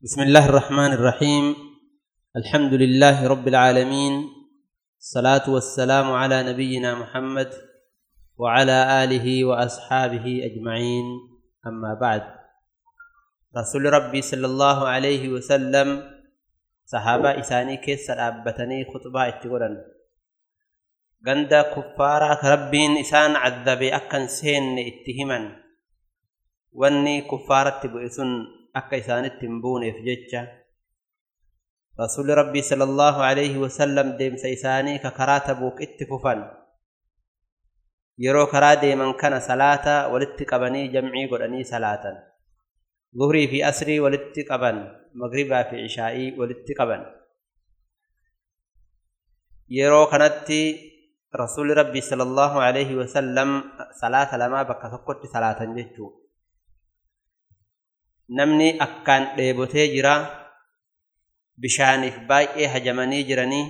بسم الله الرحمن الرحيم الحمد لله رب العالمين الصلاة والسلام على نبينا محمد وعلى آله وأصحابه أجمعين أما بعد رسول ربي صلى الله عليه وسلم صحابة إساني كيس أبتني خطبة اتقولا غند كفارة ربين إسان عذب أكن سين اتهما واني كفارة بئسن akka isaanitti hin buuneef jecha rasuulli rabbii sallallahu alaihi wasallam deemsa isaanii ka karaa tabuuk itti fufan yeroo karaa deeman kana salaata walitti qabanii jamcii godhanii salaatan zuhrii fi asrii walitti qaban magribaa fi ishaa'ii walitti qaban yeroo kanatti rasuulli rabbii sallallahu alaihi wasallam salaata lamaa bakka tokkotti salaatan jechuu namni akkaan dheebotee jira bishaaniif baay'ee hajamanii jiranii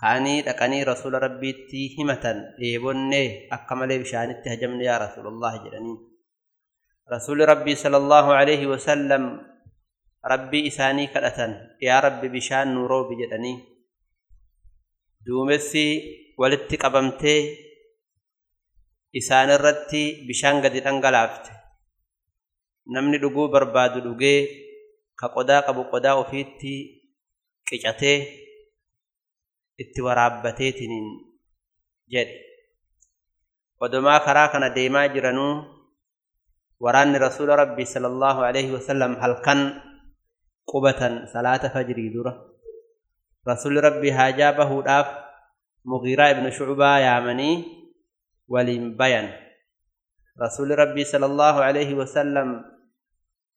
ka'anii dhaqanii rasuula rabbiitti himatan dheebonnee akka malee bishaanitti hajamne yaa rasuulallah jedhanii rasuuli rabbii sallallahu alaihi wasallam rabbii isaanii kadhatan yaa rabbi bishaan nuu roobi jedhanii duumessi walitti qabamtee isaanirratti bishaan gadi dhangalaafte namni dhuguu barbaadu dhugee ka qodaa qabu qodaa ofiitti qicatee itti waraabbateetiniin jedhe odomaa karaa kana deemaa jiranuu waraanni rasuula rabbii sallallahu alaihi wasallam halkan qubatan salaata fajrii dura rasuulli rabbii haajaa bahuudhaaf mugiiraa ibnu shucbaa yaamanii waliin bayan rasuulli rabbii sallallahu alaihi wasallam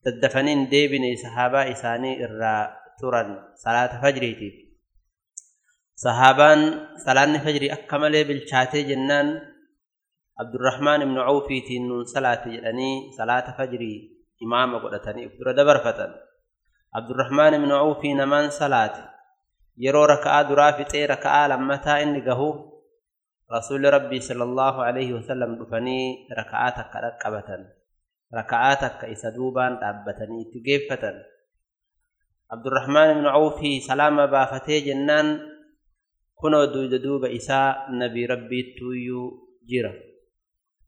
daddafaniin deebine sahaabaa isaanii irraa turan salaata fajriitiif sahaabaan salaanni fajrii akka malee bilchaatee jennaan abdurrahmaan ibnu cawfiitiin nuun salaate jedhanii salaata fajrii imaama godhatanii uf dura dabarfatan abdurrahmaan ibnu cawfii namaan salaate yeroo raka'aa duraa fixee raka'aa lammataa inni gahu rasuulli rabbii sallallahu alaihi wasallam dhufanii raka'aa takka dhaqqabatan raka'aa takka isa duubaan dhaabbatanii itti geeffatan abdurrahmaan ibnu cawfii salaama baafatee jennaan kunoo duuda duuba isaa nabii rabbiittuuyyuu jira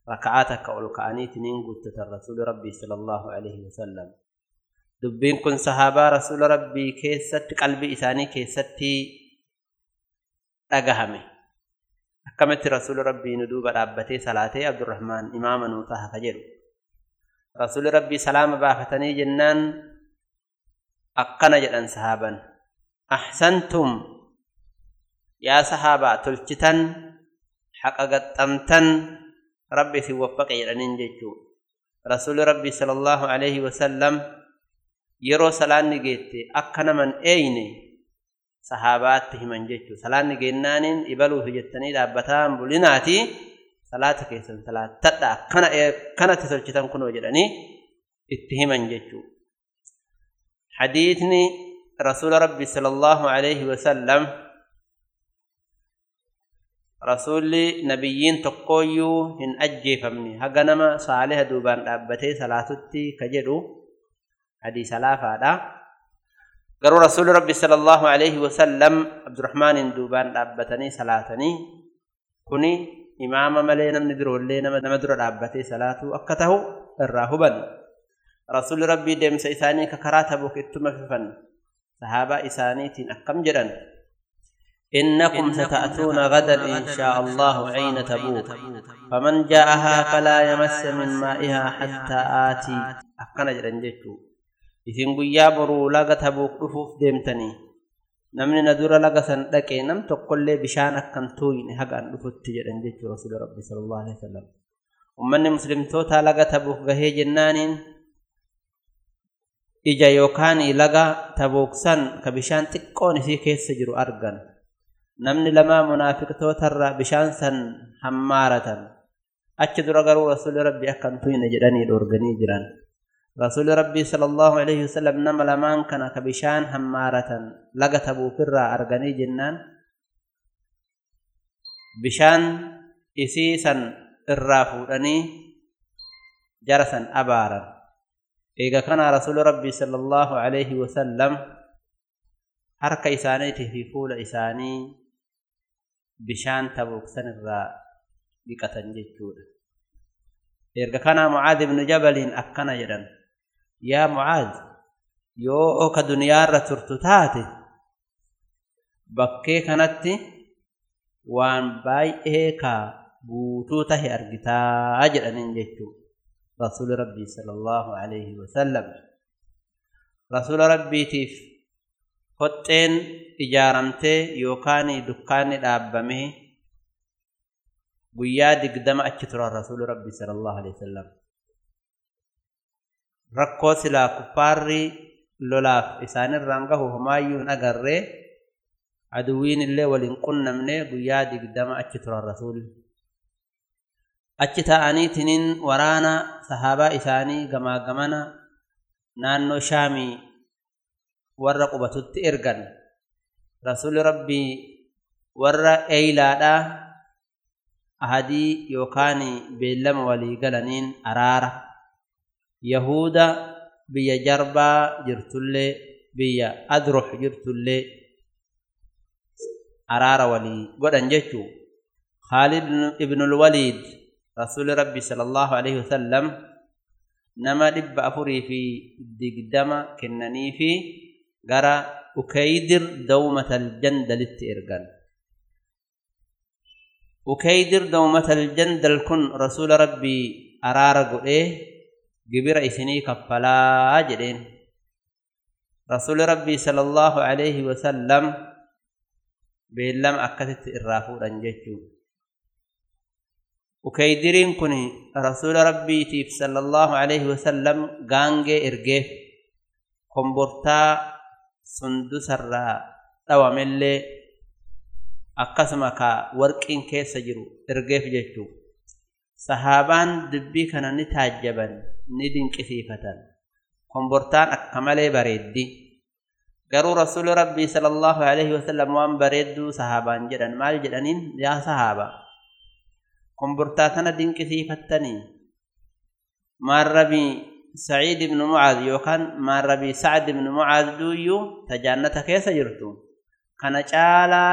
raka'aa takka ol ka'aniitiniin guuttatan rasuuli rabbii sallallahu alaihi wasallam dubbiin kun sahaabaa rasuula rabbii keessatti qalbii isaanii keessatti dhagahame nu duuba dhaabbatee salaatee abdurrahmaan imaama nuu taha ka jedhu rasuuli rabbii salaama baafatanii jennaan akkana jedhan sahaaban ahsantum yaa sahaabaa tolchitan haqa gaxxamtan rabbi isin waffaqe jedhaniin jechuu rasuuli rabbii sallallahu alaihi wasallam yeroo salaanni geette akka naman eeyne sahaabaatti himan jechuu salaanni geennaaniin ibaluufi jettanii dhaabbataan bulinaati. Salaata keessan salaattadha. Akkana akkanatti tolchitan kunoo jedhanii itti himan jechuu hadiisni rasuula rabbi sallallahu alaihi wasallam rasuulli nabiyyiin tokkooyyuu hin ajjeefamne. Haga nama saaliha duubaan dhaabbatee salaatutti ka jedhu hadiisa laafaadha قالوا رسول ربي صلى الله عليه وسلم عبد الرحمن دوبان دابتني صلاتني. كني إمام ملين من درول لين ما مدر دابتي صلاته أكته الراهبن رسول ربي دم سيساني ككرات ابو كتم في فن صحابة إساني تن أكم جدن إنكم ستأتون غدا إن شاء الله عين تبوك. فمن جاءها فلا يمس من مائها حتى آتي. أكن جدن جتو isin guyyaa boruu laga tabuuf dhufuuf deemtanii namni na dura laga san dhaqee nam tokkollee bishaan akkan tooyine hagaan dhufutti jedhan jechuu rasuula rabbi sallallahu alaihi wasallam. Ummanni muslimtootaa laga tabuuf gahee jennaaniin ija yookaan laga tabuuksan ka bishaan xiqqoon isii keessa jiru argan. Namni lamaa munaafiqtootarraa bishaan san hammaaratan achi dura garuu rasuula rabbi akkan tooyine jedhanii dhorganii jiran. رسول ربي صلى الله عليه وسلم نما لمان كان كبشان حمارتا لقت ابو فرى أرغني جنان. بشان اسيسا الرافودني جرسا أبارا. ايغا كان رسول ربي صلى الله عليه وسلم حركة إسانيته في فول إساني. بشان تبوك سن الراء بكتن جيتور إرغا كان معاذ بن جبل أكنا جدن يا معاذ يو كدنيا رترت تاتي بكي كانت وان باي إيكا بوتو تهي أرغتا أجل جيتشودا رسول ربي صلى الله عليه وسلم رسول ربي تيف hoxxeen ijaaramtee yookaan dukkaanni dhaabbame guyyaa digdama achi turan rasuuli rabbi sallallahu alaihi wasallam rakkoo silaa kuffaarri lolaaf isaanirraan gahu homaayyuu agarree aduwwiin illee waliin qunnamne guyyaa digdama achi turan rasuuli achi ta'aniitiniin waraana sahaabaa isaanii gamaa gamana naannoo shaamii warra qubatutti ergan. Rasuli rabbii warra eeylaadhaa ahadii yookaan beellama walii galaniin araara yahuda biyya jarbaa jirtullee biyya adrux jirtullee araara walii godhan jechuu khaalid ibnulwaliid rasuli rabbi sala allahu alaihi wasallam nama dhibba afurii fi digdama kennanii fi gara ukeydir dawmatal jandalitti ergan ukeydir dawmatal jandal kun rasula rabbii araara godhee gibira isinii kaffalaa jedheen rasuli rabbii sala allahu alayhi wasallam beellama akkasitti irraa fuudhan jechuu ukeydiriin kun rasula rabbiitiif sala allahu alayhi wasallam gaangee ergeef kombortaa sundusarraa dhawamellee akkasuma ka warqiin keessa jiru ergeef jechuu sahaabaan dubbii kana ni taajjaban نيدين كثيفتان. قمبرتان أكمل بريد قروا رسول ربي صلى الله عليه وسلم وان بريدوا صحابان جدا. مال جدا يا صحابة. قمبرتان دين كثيفتاني. ما ربي سعيد بن معاذ يوكان ما ربي سعد بن معاذ دويو تجانتك يسجرتو كان جالا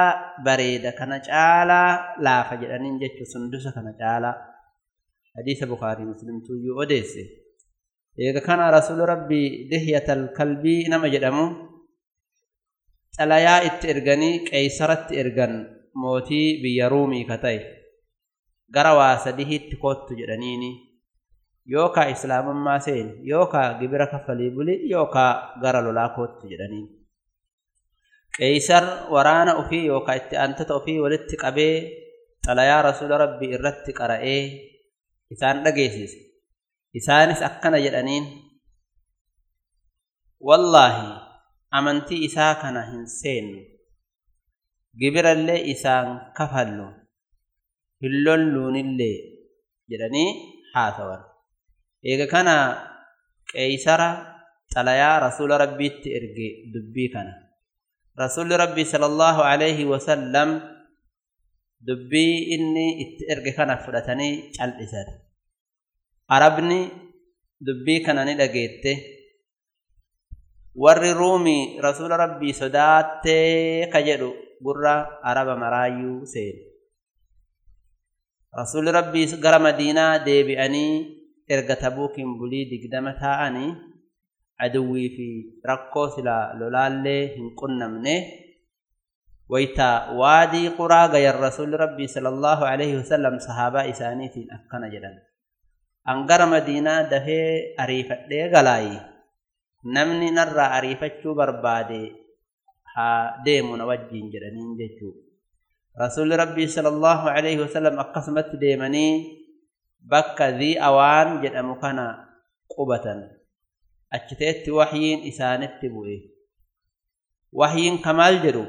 بريد كان جالا لا فجدا نجد سندس كان جالا. حديث بخاري مسلم تويو أديسي eega kana rasuula rabbii dihyatal kalbii nama jedhamu xalayaa itti erganii qeeysaratti ergan mootii biyya ruumii ka ta'e gara waa sadihitti kottu jedhaniini. Yookaa islaamummaa seen yookaa gibira kaffalii buli yookaa gara lolaa kottu jedhaniin qeysar waraana ofii yookaa itti antata ufii walitti qabee xalayaa rasuula rabbii irratti qara'ee isaan dhageessise. Isaanis akkana jedhaniin wallaahi amantii isaa kana hin seennu gibirallee isaan kafallu hin lolluunillee jedhanii haasawan eega kana qeeysara xalayaa rasula rabbiitti erge dubbii kana rasuli rabbii sala allahu alayhi wasallam dubbii inni itti erge kana fudhatanii cal'isan arabni dubbii kana ni dhageette warri ruumii rasula rabbii sodaattee ka jedhu gurra araba maraayyuu seenu rasuli rabbii gara madiinaa deebi'anii erga tabuukiin bulii digdama taa'anii aduwwii fi rakkoo silaa lolaallee hin qunnamne wayta waadii quraa gayan rasuli rabbii sala allahu alaihi wasallam sahaabaa isaaniitiin akkana jedhan an gara madiinaa dafee ariifadhee galaayi namni narraa ariifachuu barbaade haa deemu na wajjiin jedhaniin jechuu rasuli rabbii sala allahu alaihi wasallam akkasumatti deemanii bakka dhii awaan jedhamu kana qubatan achiteetti waxyiin isaanitti bu'e waxyiin kamaal jedhu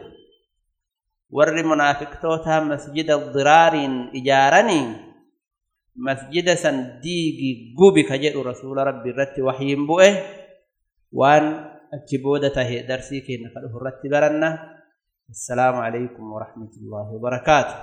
warri munaafiqtoota masjida diraariin ijaaranii masjida san diigi gubi ka jedhu rasuula rabbi irratti waxyiin bu'e waan achi booda tahe darsii keenya ka dhufu irratti baranna assalaamu alaykum warahmatullaahi wabarakaatu